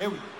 Eh oui.